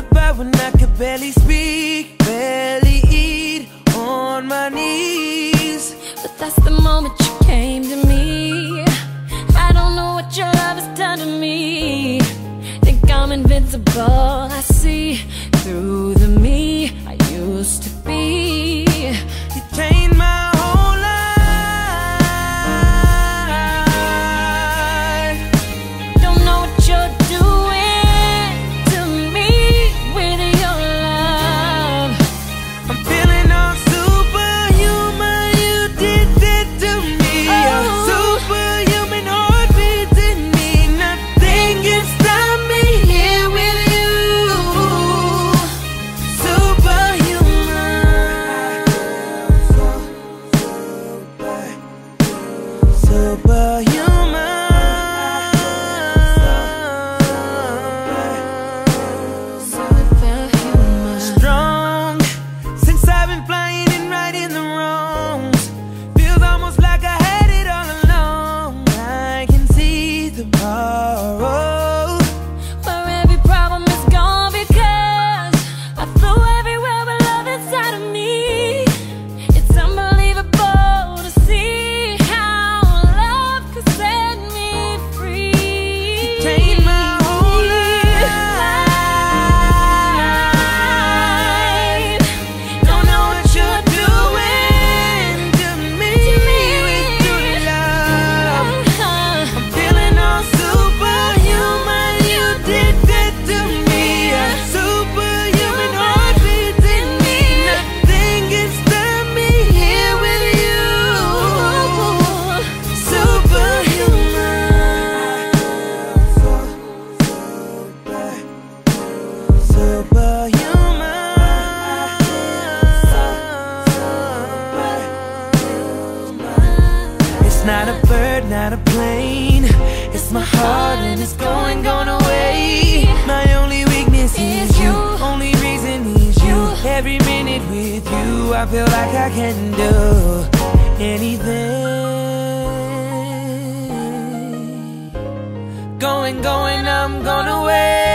about when I could barely speak, barely eat on my knees. But that's the moment you came to me. I don't know what your love has done to me. Think I'm invincible. I see through Superhuman. Superhuman. It's not a bird, not a plane. It's my heart and it's going, going away. My only weakness is Is you. you. Only reason is you. Every minute with you, I feel like I can do anything. Going, going, I'm going away